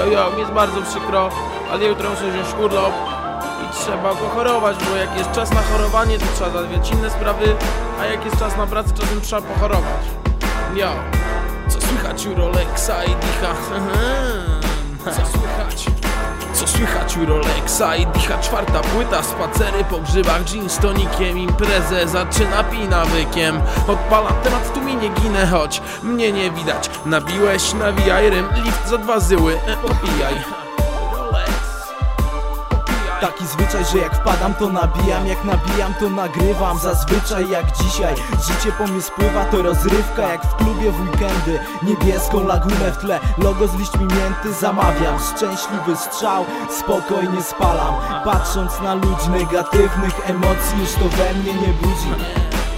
Jo, jo, mi jest bardzo przykro, ale jutro muszę wziąć urlop i trzeba pochorować, bo jak jest czas na chorowanie, to trzeba załatwiać inne sprawy, a jak jest czas na pracę, czasem trzeba pochorować. Jo, co słychać u Rolexa i Dicha? Co słychać? Co słychać u Rolexa? I Dicha czwarta płyta Spacery po grzybach, jeans tonikiem Imprezę zaczyna pinawykiem Odpalam temat w tłumie nie ginę, choć mnie nie widać. Nabiłeś, nawijaj rym, lift za dwa zyły e, Popijaj Popijaj Taki zwyczaj, że jak wpadam to nabijam. Jak nabijam to nagrywam. Zazwyczaj jak dzisiaj. Życie po mnie spływa to rozrywka. Jak w klubie w weekendy. Niebieską lagunę w tle. Logo z liśćmi mięty zamawiam. Szczęśliwy strzał Spokojnie spalam. Patrząc na ludzi negatywnych emocji Już to we mnie nie budzi.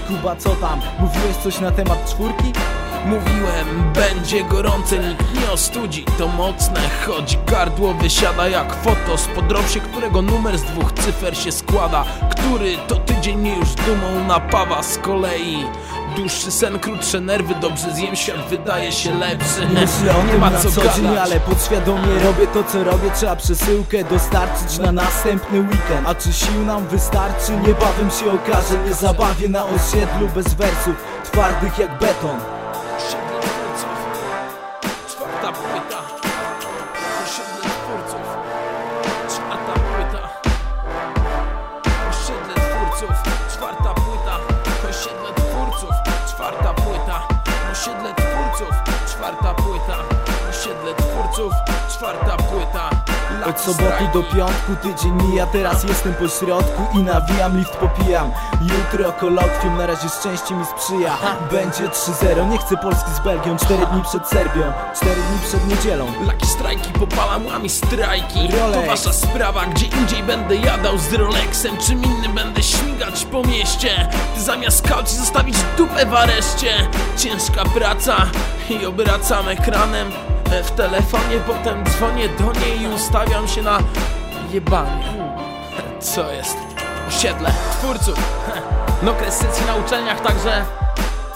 Kuba co tam? Mówiłeś coś na temat czwórki? Mówiłem, będzie gorące, nikt nie ostudzi. To mocne, choć gardło wysiada jak foto Z podropsie, którego numer z dwóch cyfer się składa. Który to tydzień mnie już dumą napawa z kolei. Dłuższy sen, krótsze nerwy, dobrze zjem świat wydaje się lepszy. Myślę o Nie tym ma na co co dzień, gadać. ale podświadomie robię to co robię. Trzeba przesyłkę dostarczyć na następny weekend. A czy sił nam wystarczy? Niebawem się okaże. Nie zabawię na osiedlu bez wersów Twardych jak beton Osiedle twórców. Czwarta płyta Osiedle twórców Czwarta płyta Od soboty do piątku tydzień mija Teraz jestem po środku i nawijam, lift popijam. Jutro kolokwium, na razie szczęście mi sprzyja. Będzie 3-0, nie chcę Polski z Belgią. 4 dni przed Serbią, 4 dni przed niedzielą. Laki strajki, popalam łami strajki. Rolex. To wasza sprawa, gdzie indziej będę jadał z Rolexem. Czym innym będę śmigać po mieście? Ty zamiast kaucji zostawić dupę w areszcie. Ciężka praca i obracam ekranem w telefonie Potem dzwonię do niej i ustawiam się na jebanie Co jest? Osiedle twórców No okres sesji na uczelniach, także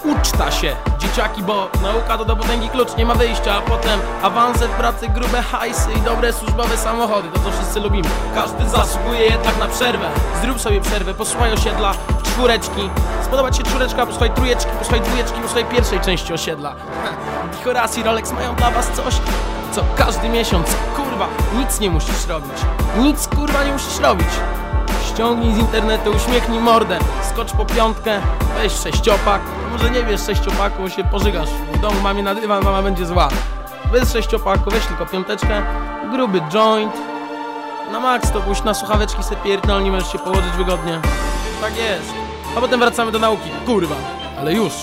Uczta się, dzieciaki, bo nauka to do potęgi klucz, nie ma wyjścia, a potem awanse w pracy, grube hajsy i dobre służbowe samochody, to co wszyscy lubimy. Każdy zasługuje jednak na przerwę. Zrób sobie przerwę, posłuchaj osiedla, czwóreczki. Spodoba ci się czwóreczka, posłuchaj trójeczki, posłuchaj dwójeczki, posłuchaj pierwszej części osiedla. Dichoras i Rolex mają dla was coś, co każdy miesiąc, kurwa, nic nie musisz robić. Nic kurwa nie musisz robić. Ściągnij z internetu, uśmiechnij mordę, skocz po piątkę, weź sześciopak. Może nie wiesz sześciopaku, się pożygasz w domu, mamie na dywan, mama będzie zła. Bez sześciopaku, weź tylko piąteczkę, gruby joint. Na max to puść na słuchaweczki se pierdolni, możesz się położyć wygodnie. Tak jest. A potem wracamy do nauki, kurwa. Ale już.